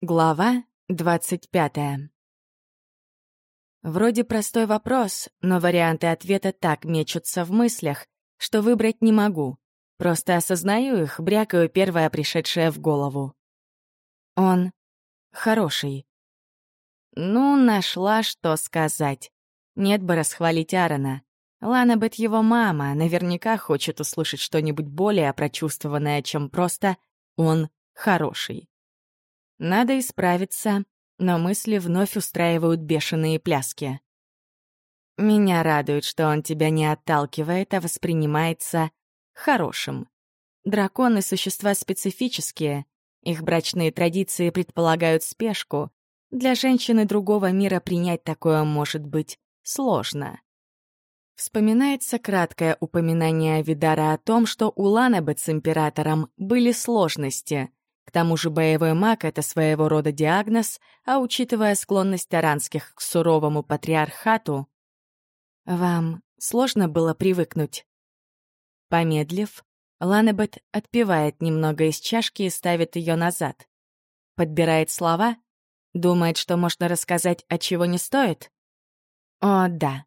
Глава двадцать пятая. Вроде простой вопрос, но варианты ответа так мечутся в мыслях, что выбрать не могу. Просто осознаю их, брякаю первое пришедшее в голову. Он хороший. Ну, нашла, что сказать. Нет бы расхвалить Аарона. Лана Бет его мама, наверняка хочет услышать что-нибудь более прочувствованное, чем просто «он хороший». Надо исправиться, но мысли вновь устраивают бешеные пляски. Меня радует, что он тебя не отталкивает, а воспринимается хорошим. Драконы — существа специфические, их брачные традиции предполагают спешку. Для женщины другого мира принять такое может быть сложно. Вспоминается краткое упоминание Видара о том, что у Ланабет с Императором были сложности — к тому же боевой маг — это своего рода диагноз, а учитывая склонность таранских к суровому патриархату... Вам сложно было привыкнуть? Помедлив, Ланебет отпивает немного из чашки и ставит ее назад. Подбирает слова, думает, что можно рассказать, от чего не стоит. О, да.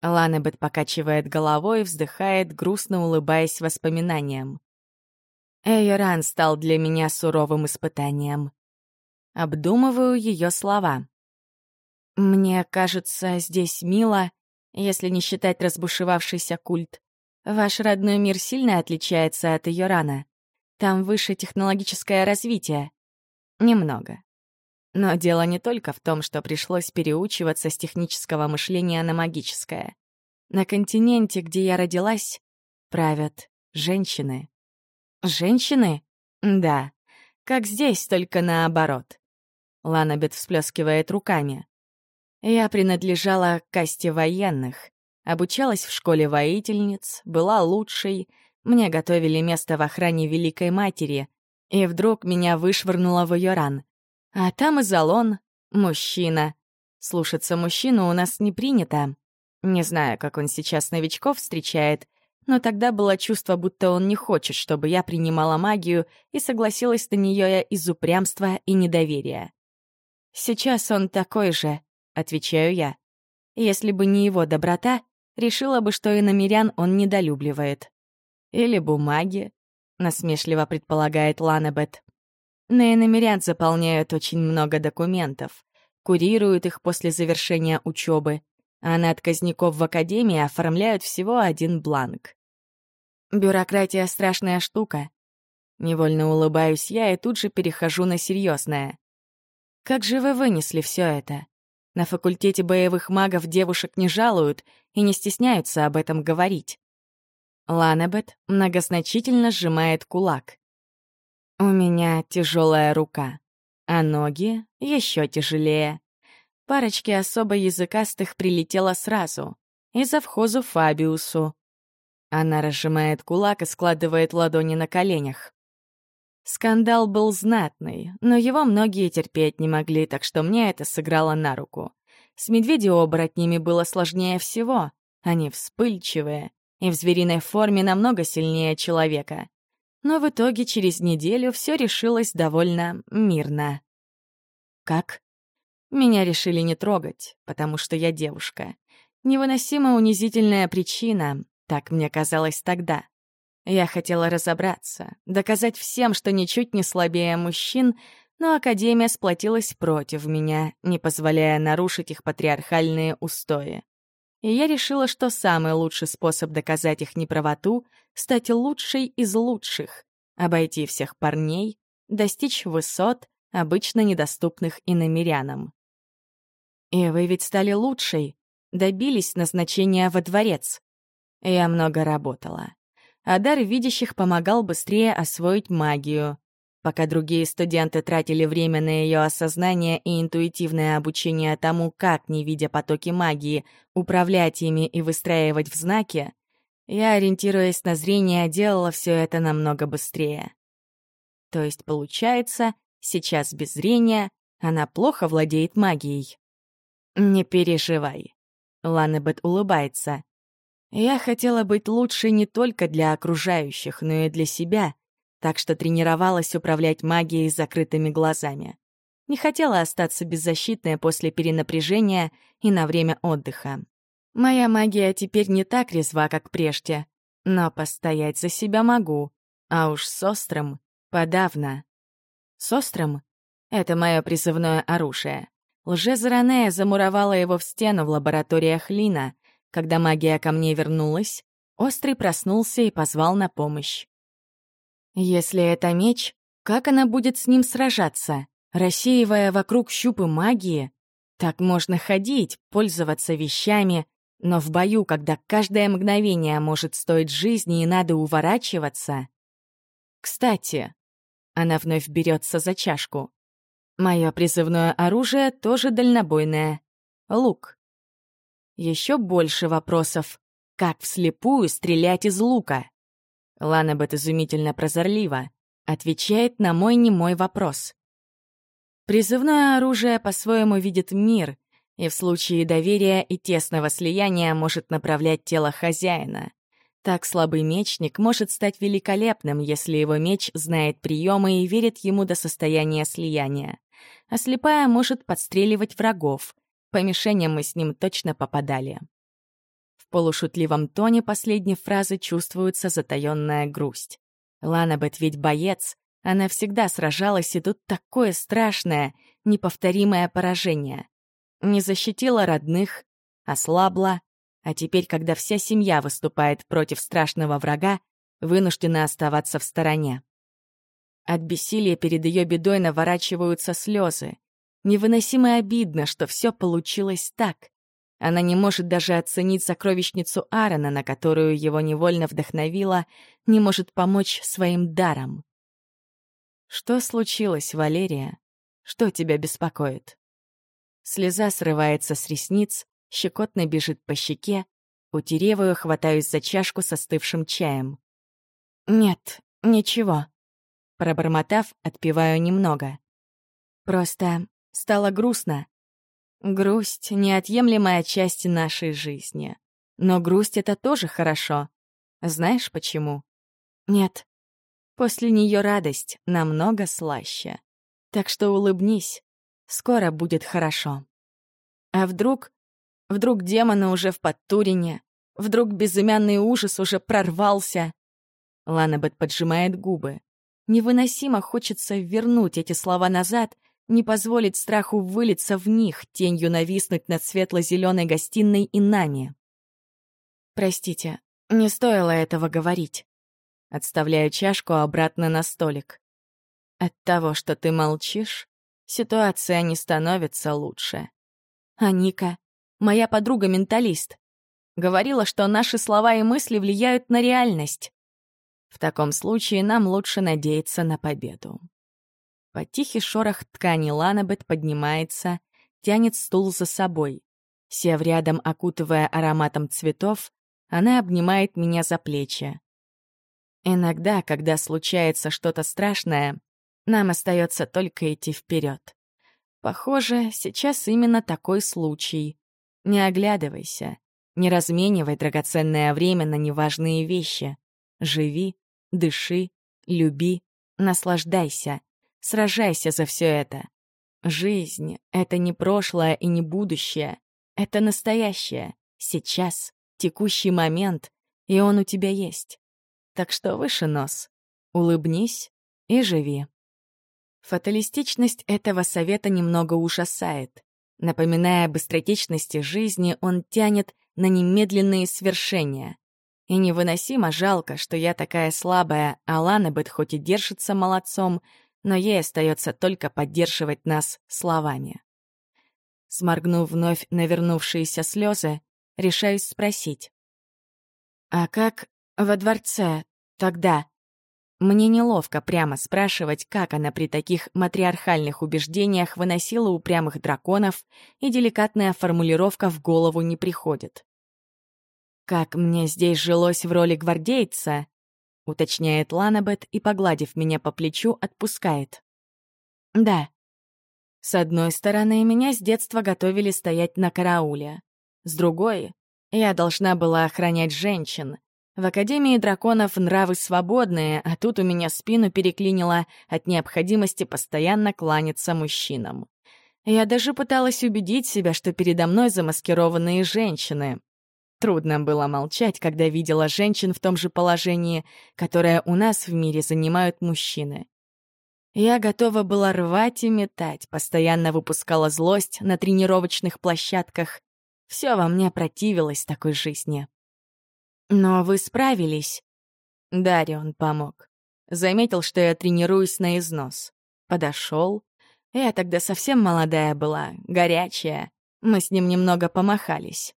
Ланебет покачивает головой и вздыхает, грустно улыбаясь воспоминаниям. Эйран стал для меня суровым испытанием. Обдумываю ее слова. Мне кажется, здесь мило, если не считать разбушевавшийся культ. Ваш родной мир сильно отличается от Йорана. Там выше технологическое развитие. Немного. Но дело не только в том, что пришлось переучиваться с технического мышления на магическое. На континенте, где я родилась, правят женщины. Женщины? Да. Как здесь, только наоборот. Ланабет всплескивает руками. Я принадлежала касте военных. Обучалась в школе воительниц, была лучшей. Мне готовили место в охране Великой Матери. И вдруг меня вышвырнуло в Йоран. А там и залон. Мужчина. Слушаться мужчину у нас не принято. Не знаю, как он сейчас новичков встречает, но тогда было чувство, будто он не хочет, чтобы я принимала магию и согласилась на нее из упрямства и недоверия. «Сейчас он такой же», — отвечаю я. Если бы не его доброта, решила бы, что и намерян он недолюбливает. Или бумаги, насмешливо предполагает Ланабет. На иномерян заполняют очень много документов, курируют их после завершения учебы, а на отказников в академии оформляют всего один бланк. Бюрократия — страшная штука. Невольно улыбаюсь я и тут же перехожу на серьезное. Как же вы вынесли все это? На факультете боевых магов девушек не жалуют и не стесняются об этом говорить. Ланебет многозначительно сжимает кулак. У меня тяжелая рука, а ноги еще тяжелее. Парочке особо языкастых прилетело сразу. И завхозу Фабиусу, она разжимает кулак и складывает ладони на коленях. Скандал был знатный, но его многие терпеть не могли, так что мне это сыграло на руку. С медведеоборотнями было сложнее всего. Они вспыльчивые и в звериной форме намного сильнее человека. Но в итоге через неделю все решилось довольно мирно. Как? Меня решили не трогать, потому что я девушка. Невыносимо унизительная причина, так мне казалось тогда. Я хотела разобраться, доказать всем, что ничуть не слабее мужчин, но Академия сплотилась против меня, не позволяя нарушить их патриархальные устои. И я решила, что самый лучший способ доказать их неправоту — стать лучшей из лучших, обойти всех парней, достичь высот, обычно недоступных иномерянам. И вы ведь стали лучшей, добились назначения во дворец. Я много работала. А дар видящих помогал быстрее освоить магию. Пока другие студенты тратили время на ее осознание и интуитивное обучение тому, как, не видя потоки магии, управлять ими и выстраивать в знаки, я, ориентируясь на зрение, делала все это намного быстрее. То есть, получается, сейчас без зрения она плохо владеет магией. «Не переживай», — Ланнебет улыбается. Я хотела быть лучше не только для окружающих, но и для себя, так что тренировалась управлять магией с закрытыми глазами. Не хотела остаться беззащитной после перенапряжения и на время отдыха. Моя магия теперь не так резва, как прежде, но постоять за себя могу, а уж с острым подавно. С острым — это мое призывное оружие. Лже-Заранея замуровала его в стену в лабораториях Лина. Когда магия ко мне вернулась, Острый проснулся и позвал на помощь. Если это меч, как она будет с ним сражаться? Рассеивая вокруг щупы магии? Так можно ходить, пользоваться вещами, но в бою, когда каждое мгновение может стоить жизни и надо уворачиваться... Кстати, она вновь берется за чашку. Мое призывное оружие тоже дальнобойное. Лук. Еще больше вопросов. Как вслепую стрелять из лука? Ланабет изумительно прозорлива. Отвечает на мой немой вопрос. Призывное оружие по-своему видит мир и в случае доверия и тесного слияния может направлять тело хозяина. Так слабый мечник может стать великолепным, если его меч знает приемы и верит ему до состояния слияния. А слепая может подстреливать врагов. По мишеням мы с ним точно попадали. В полушутливом тоне последней фразы чувствуется затаённая грусть. Ланабет ведь боец, она всегда сражалась, и тут такое страшное, неповторимое поражение. Не защитила родных, ослабла, а теперь, когда вся семья выступает против страшного врага, вынуждена оставаться в стороне. От бессилия перед ее бедой наворачиваются слезы. Невыносимо обидно, что все получилось так. Она не может даже оценить сокровищницу Аарона, на которую его невольно вдохновила, не может помочь своим даром. Что случилось, Валерия? Что тебя беспокоит? Слеза срывается с ресниц, щекотно бежит по щеке, утерев ее, хватаюсь за чашку с остывшим чаем. «Нет, ничего». Пробормотав, отпиваю немного. Просто стало грустно. Грусть — неотъемлемая часть нашей жизни. Но грусть — это тоже хорошо. Знаешь почему? Нет. После нее радость намного слаще. Так что улыбнись. Скоро будет хорошо. А вдруг... Вдруг демоны уже в Подтурине? Вдруг безымянный ужас уже прорвался? Ланабет поджимает губы. Невыносимо хочется вернуть эти слова назад не позволить страху вылиться в них, тенью нависнуть над светло-зеленой гостиной и нами. Простите, не стоило этого говорить. Отставляю чашку обратно на столик. От того, что ты молчишь, ситуация не становится лучше. А Ника, моя подруга-менталист, говорила, что наши слова и мысли влияют на реальность. В таком случае нам лучше надеяться на победу. Под тихий шорох ткани Ланабет поднимается, тянет стул за собой. Сев рядом, окутывая ароматом цветов, она обнимает меня за плечи. Иногда, когда случается что-то страшное, нам остается только идти вперед. Похоже, сейчас именно такой случай. Не оглядывайся, не разменивай драгоценное время на неважные вещи. Живи, дыши, люби, наслаждайся. Сражайся за все это. Жизнь — это не прошлое и не будущее. Это настоящее, сейчас, текущий момент, и он у тебя есть. Так что выше нос, улыбнись и живи. Фаталистичность этого совета немного ужасает. Напоминая о быстротечности жизни, он тянет на немедленные свершения. И невыносимо жалко, что я такая слабая, а Ланебет хоть и держится молодцом, но ей остается только поддерживать нас словами. Сморгнув вновь навернувшиеся слезы, решаюсь спросить. «А как во дворце тогда?» Мне неловко прямо спрашивать, как она при таких матриархальных убеждениях выносила упрямых драконов, и деликатная формулировка в голову не приходит. Как мне здесь жилось в роли гвардейца, — уточняет Ланабет и, погладив меня по плечу, отпускает. «Да». С одной стороны, меня с детства готовили стоять на карауле. С другой, я должна была охранять женщин, В Академии драконов нравы свободные, а тут у меня спину переклинило от необходимости постоянно кланяться мужчинам. Я даже пыталась убедить себя, что передо мной замаскированные женщины. Трудно было молчать, когда видела женщин в том же положении, которое у нас в мире занимают мужчины. Я готова была рвать и метать, постоянно выпускала злость на тренировочных площадках. Все во мне противилось такой жизни. Но вы справились. Дарион помог. Заметил, что я тренируюсь на износ. Подошел. Я тогда совсем молодая была, горячая. Мы с ним немного помахались.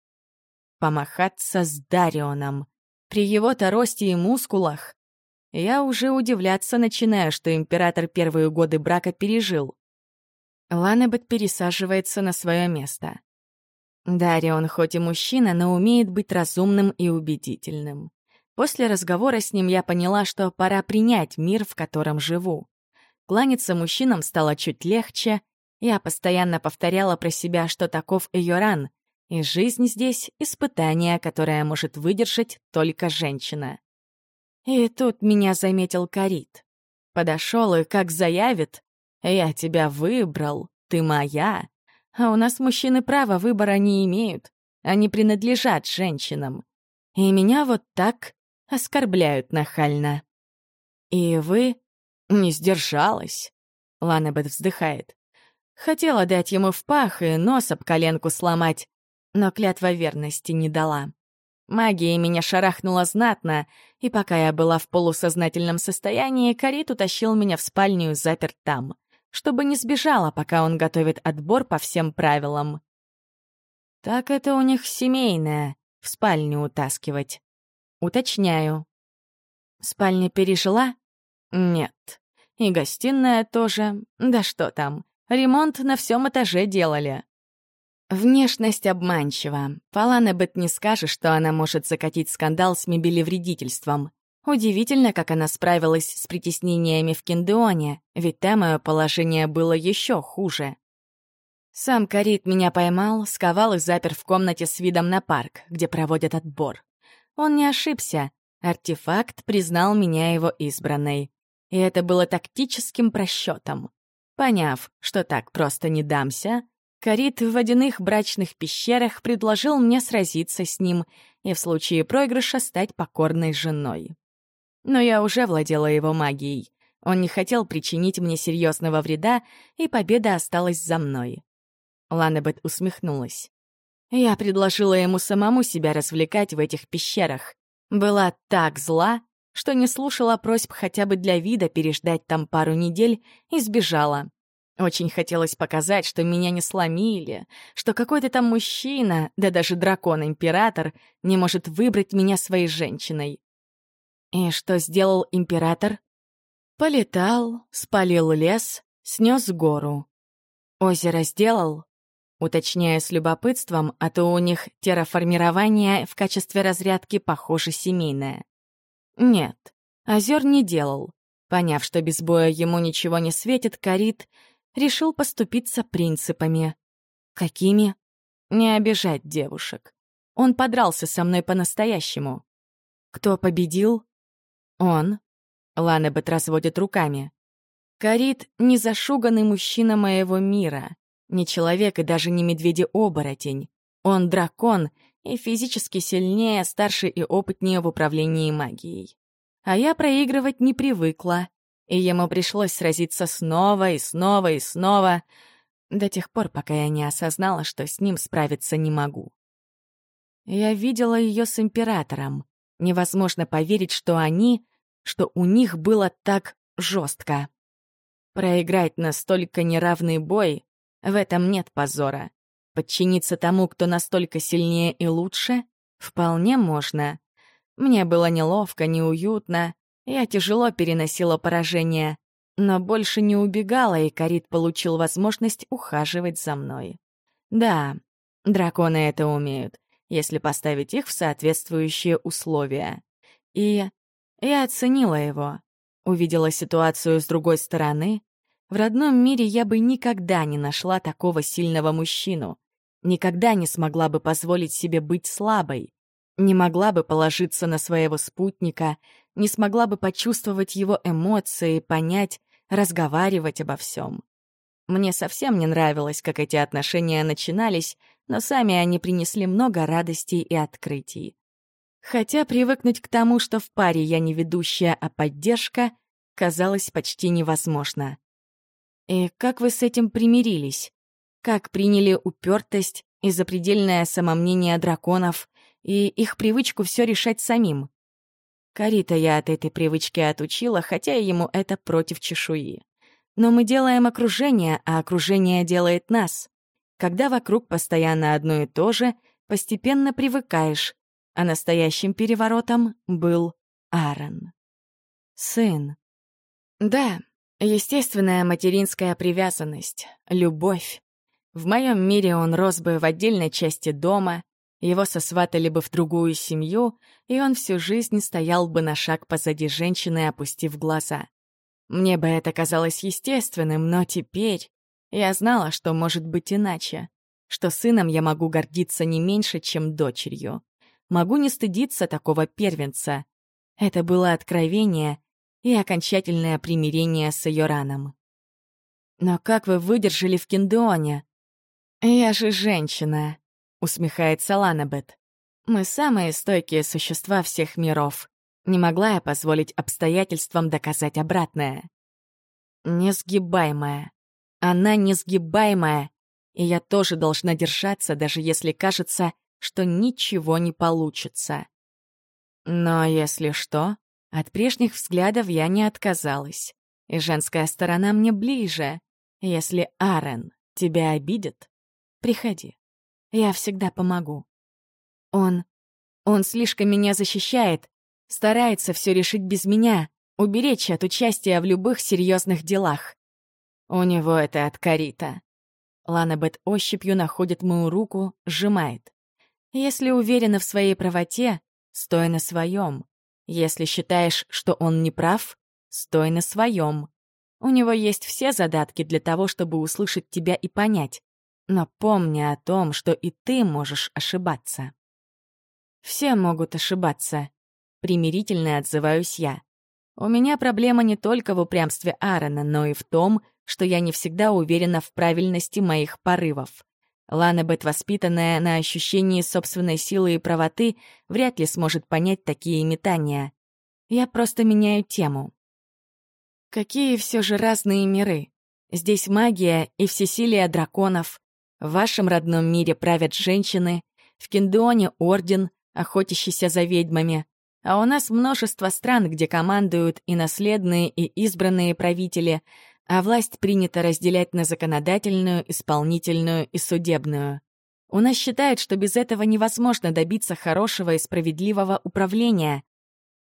Помахаться с Дарионом. При его-то росте и мускулах. Я уже удивляться начинаю, что император первые годы брака пережил. Ланебет пересаживается на свое место. Дарион хоть и мужчина, но умеет быть разумным и убедительным. После разговора с ним я поняла, что пора принять мир, в котором живу. Кланяться мужчинам стало чуть легче. Я постоянно повторяла про себя, что таков Эйоран, и жизнь здесь — испытание, которое может выдержать только женщина. И тут меня заметил Карит. Подошел и как заявит, «Я тебя выбрал, ты моя». А у нас мужчины права выбора не имеют. Они принадлежат женщинам. И меня вот так оскорбляют нахально. И вы не сдержалась. Ланебет вздыхает. Хотела дать ему в пах и нос об коленку сломать, но клятва верности не дала. Магия меня шарахнула знатно, и пока я была в полусознательном состоянии, Карит утащил меня в спальню и запер там чтобы не сбежала, пока он готовит отбор по всем правилам. Так это у них семейное, в спальню утаскивать. Уточняю. Спальня пережила? Нет. И гостиная тоже. Да что там, ремонт на всем этаже делали. Внешность обманчива. Фаланебет не скажешь, что она может закатить скандал с мебелевредительством. Удивительно, как она справилась с притеснениями в Киндеоне, ведь там мое положение было еще хуже. Сам Карит меня поймал, сковал и запер в комнате с видом на парк, где проводят отбор. Он не ошибся. Артефакт признал меня его избранной. И это было тактическим просчетом. Поняв, что так просто не дамся, Карит в водяных брачных пещерах предложил мне сразиться с ним и в случае проигрыша стать покорной женой. Но я уже владела его магией. Он не хотел причинить мне серьезного вреда, и победа осталась за мной. Ланебет усмехнулась. Я предложила ему самому себя развлекать в этих пещерах. Была так зла, что не слушала просьб хотя бы для вида переждать там пару недель и сбежала. Очень хотелось показать, что меня не сломили, что какой-то там мужчина, да даже дракон-император, не может выбрать меня своей женщиной. И что сделал император? Полетал, спалил лес, снес гору. Озеро сделал? Уточняя с любопытством, а то у них терраформирование в качестве разрядки, похоже, семейное. Нет, озер не делал. Поняв, что без боя ему ничего не светит, Карит решил поступиться принципами. Какими? Не обижать девушек. Он подрался со мной по-настоящему. Кто победил? Он. Ланебет разводит руками. Карит — не зашуганный мужчина моего мира. Не человек и даже не медведи-оборотень. Он дракон и физически сильнее, старше и опытнее в управлении магией. А я проигрывать не привыкла, и ему пришлось сразиться снова и снова и снова, до тех пор, пока я не осознала, что с ним справиться не могу. Я видела ее с императором. Невозможно поверить, что они, что у них было так жестко. Проиграть настолько неравный бой — в этом нет позора. Подчиниться тому, кто настолько сильнее и лучше, вполне можно. Мне было неловко, неуютно, я тяжело переносила поражение, но больше не убегала, и Карит получил возможность ухаживать за мной. Да, драконы это умеют если поставить их в соответствующие условия. И я оценила его, увидела ситуацию с другой стороны. В родном мире я бы никогда не нашла такого сильного мужчину, никогда не смогла бы позволить себе быть слабой. Не могла бы положиться на своего спутника, не смогла бы почувствовать его эмоции, понять, разговаривать обо всем. Мне совсем не нравилось, как эти отношения начинались, но сами они принесли много радостей и открытий. Хотя привыкнуть к тому, что в паре я не ведущая, а поддержка, казалось почти невозможно. И как вы с этим примирились? Как приняли упертость и запредельное самомнение драконов и их привычку все решать самим? Карита я от этой привычки отучила, хотя ему это против чешуи. Но мы делаем окружение, а окружение делает нас. Когда вокруг постоянно одно и то же, постепенно привыкаешь, а настоящим переворотом был Аарон. Сын. Да, естественная материнская привязанность, любовь. В моем мире он рос бы в отдельной части дома, его сосватали бы в другую семью, и он всю жизнь стоял бы на шаг позади женщины, опустив глаза. Мне бы это казалось естественным, но теперь я знала, что может быть иначе, что сыном я могу гордиться не меньше, чем дочерью могу не стыдиться такого первенца. Это было откровение и окончательное примирение с Йораном. «Но как вы выдержали в Киндеоне?» «Я же женщина», — усмехается Ланабет. «Мы самые стойкие существа всех миров. Не могла я позволить обстоятельствам доказать обратное». «Несгибаемая. Она несгибаемая, и я тоже должна держаться, даже если кажется, что ничего не получится. Но если что, от прежних взглядов я не отказалась. И женская сторона мне ближе. Если Арен тебя обидит, приходи. Я всегда помогу. Он... он слишком меня защищает, старается все решить без меня, уберечь от участия в любых серьезных делах. У него это от Карита. Ланабет ощупью находит мою руку, сжимает. Если уверена в своей правоте, стой на своем. Если считаешь, что он не прав, стой на своем. У него есть все задатки для того, чтобы услышать тебя и понять. Но помни о том, что и ты можешь ошибаться. Все могут ошибаться. Примирительно отзываюсь я. У меня проблема не только в упрямстве Аарона, но и в том, что я не всегда уверена в правильности моих порывов. Ланебет, воспитанная на ощущении собственной силы и правоты, вряд ли сможет понять такие метания. Я просто меняю тему. Какие все же разные миры. Здесь магия и всесилие драконов. В вашем родном мире правят женщины, в Киндеоне — орден, охотящийся за ведьмами. А у нас множество стран, где командуют и наследные, и избранные правители, а власть принято разделять на законодательную, исполнительную и судебную. У нас считают, что без этого невозможно добиться хорошего и справедливого управления.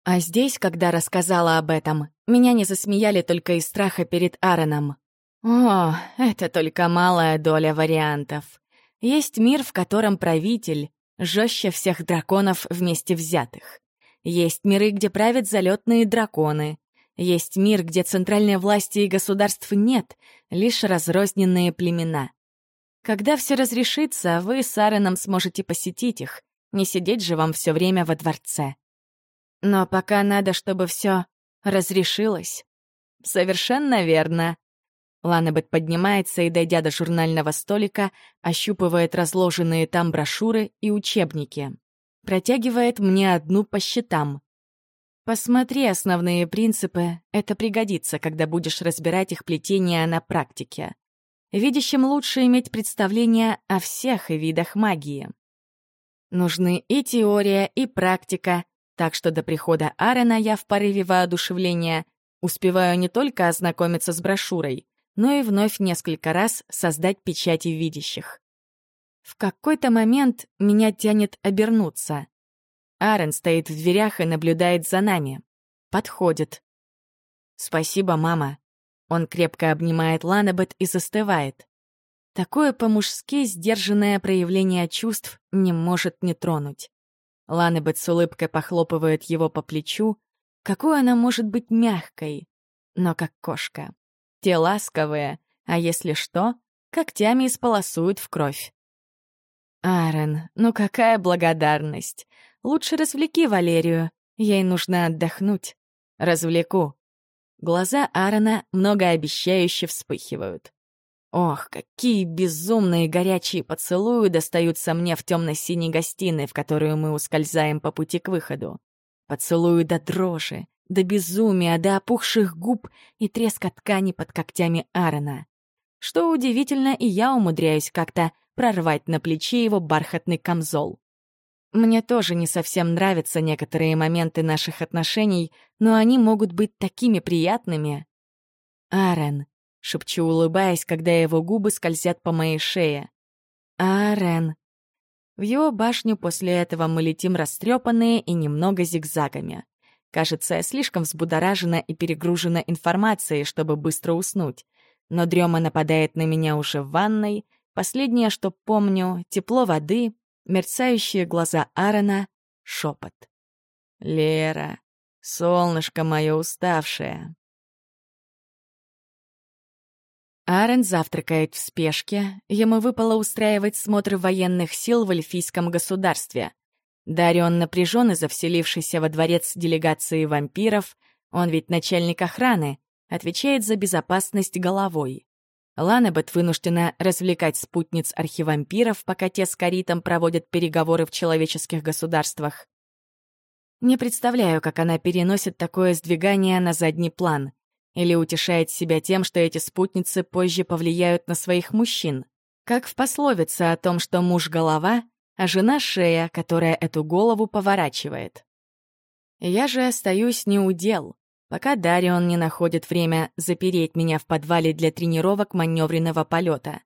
А здесь, когда рассказала об этом, меня не засмеяли только из страха перед Аароном. О, это только малая доля вариантов. Есть мир, в котором правитель жестче всех драконов вместе взятых. Есть миры, где правят залетные драконы. Есть мир, где центральной власти и государств нет, лишь разрозненные племена. Когда все разрешится, вы с Ареном сможете посетить их, не сидеть же вам все время во дворце. Но пока надо, чтобы все разрешилось. Совершенно верно. Ланебет поднимается и, дойдя до журнального столика, ощупывает разложенные там брошюры и учебники. Протягивает мне одну по счетам. Посмотри основные принципы, это пригодится, когда будешь разбирать их плетение на практике. Видящим лучше иметь представление о всех видах магии. Нужны и теория, и практика, так что до прихода Аарона я в порыве воодушевления успеваю не только ознакомиться с брошюрой, но и вновь несколько раз создать печати видящих. В какой-то момент меня тянет обернуться. Арен стоит в дверях и наблюдает за нами. Подходит. «Спасибо, мама». Он крепко обнимает Ланабет и застывает. Такое по-мужски сдержанное проявление чувств не может не тронуть. Ланебет с улыбкой похлопывает его по плечу. Какой она может быть мягкой, но как кошка. Те ласковые, а если что, когтями исполосуют в кровь. Арен, ну какая благодарность. Лучше развлеки Валерию. Ей нужно отдохнуть. Развлеку. Глаза Аарона многообещающе вспыхивают. Ох, какие безумные горячие поцелуи достаются мне в темно-синей гостиной, в которую мы ускользаем по пути к выходу. Поцелуи до дрожи, до безумия, до опухших губ и треска ткани под когтями Аарона. Что удивительно, и я умудряюсь как-то прорвать на плече его бархатный камзол. Мне тоже не совсем нравятся некоторые моменты наших отношений, но они могут быть такими приятными. Аарон, шепчу, улыбаясь, когда его губы скользят по моей шее. «Арен». В его башню после этого мы летим растрепанные и немного зигзагами. Кажется, я слишком взбудоражена и перегружена информацией, чтобы быстро уснуть. Но дрема нападает на меня уже в ванной. Последнее, что помню — тепло воды, мерцающие глаза Аарона, шепот. «Лера, солнышко мое уставшее, Арен завтракает в спешке, ему выпало устраивать смотр военных сил в эльфийском государстве. Дарион напряжен из-за вселившейся во дворец делегации вампиров, он ведь начальник охраны, отвечает за безопасность головой. Ланебет вынуждена развлекать спутниц архивампиров, пока те с Каритом проводят переговоры в человеческих государствах. Не представляю, как она переносит такое сдвигание на задний план — или утешает себя тем, что эти спутницы позже повлияют на своих мужчин. Как в пословице о том, что муж — голова, а жена — шея, которая эту голову поворачивает. Я же остаюсь не у дел, пока Дарион не находит время запереть меня в подвале для тренировок маневренного полета.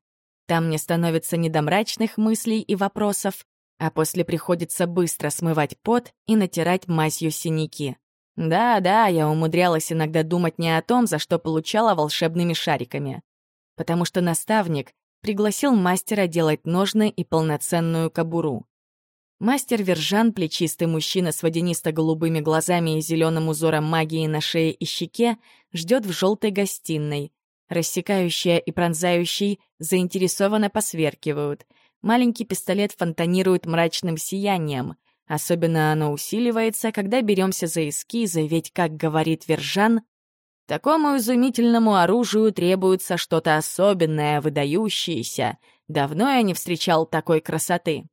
Там мне становится не до мрачных мыслей и вопросов, а после приходится быстро смывать пот и натирать мазью синяки. Да-да, я умудрялась иногда думать не о том, за что получала волшебными шариками. Потому что наставник пригласил мастера делать ножны и полноценную кобуру. Мастер Вержан, плечистый мужчина с водянисто-голубыми глазами и зеленым узором магии на шее и щеке, ждет в желтой гостиной. Рассекающая и пронзающий заинтересованно посверкивают. Маленький пистолет фонтанирует мрачным сиянием — Особенно оно усиливается, когда беремся за эскизы, ведь, как говорит Вержан, такому изумительному оружию требуется что-то особенное, выдающееся. Давно я не встречал такой красоты.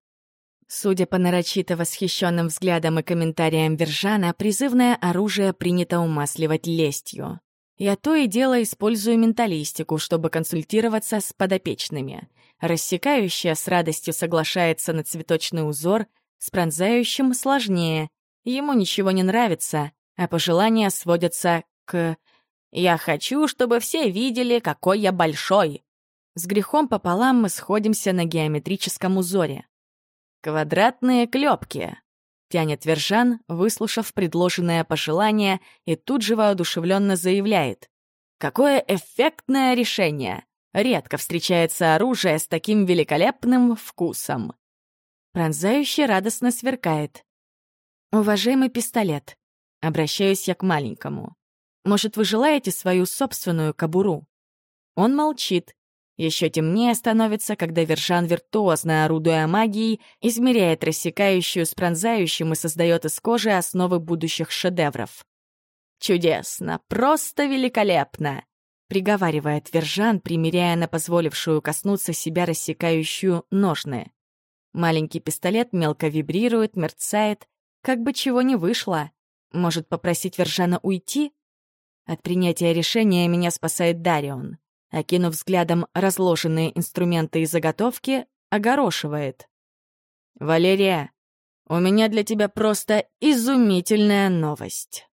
Судя по нарочито восхищенным взглядам и комментариям Вержана, призывное оружие принято умасливать лестью. Я то и дело использую менталистику, чтобы консультироваться с подопечными. Рассекающая с радостью соглашается на цветочный узор — с пронзающим сложнее. Ему ничего не нравится, а пожелания сводятся к «Я хочу, чтобы все видели, какой я большой». С грехом пополам мы сходимся на геометрическом узоре. «Квадратные клёпки», — тянет Вержан, выслушав предложенное пожелание, и тут же воодушевленно заявляет. «Какое эффектное решение! Редко встречается оружие с таким великолепным вкусом!» Пронзающе радостно сверкает. «Уважаемый пистолет, обращаюсь я к маленькому. Может, вы желаете свою собственную кобуру?» Он молчит. Еще темнее становится, когда Вержан, виртуозно орудуя магией, измеряет рассекающую с пронзающим и создает из кожи основы будущих шедевров. «Чудесно! Просто великолепно!» — приговаривает Вержан, примеряя на позволившую коснуться себя рассекающую ножны. Маленький пистолет мелко вибрирует, мерцает. Как бы чего не вышло. Может, попросить Вержана уйти? От принятия решения меня спасает Дарион. Окинув взглядом разложенные инструменты и заготовки, огорошивает. «Валерия, у меня для тебя просто изумительная новость».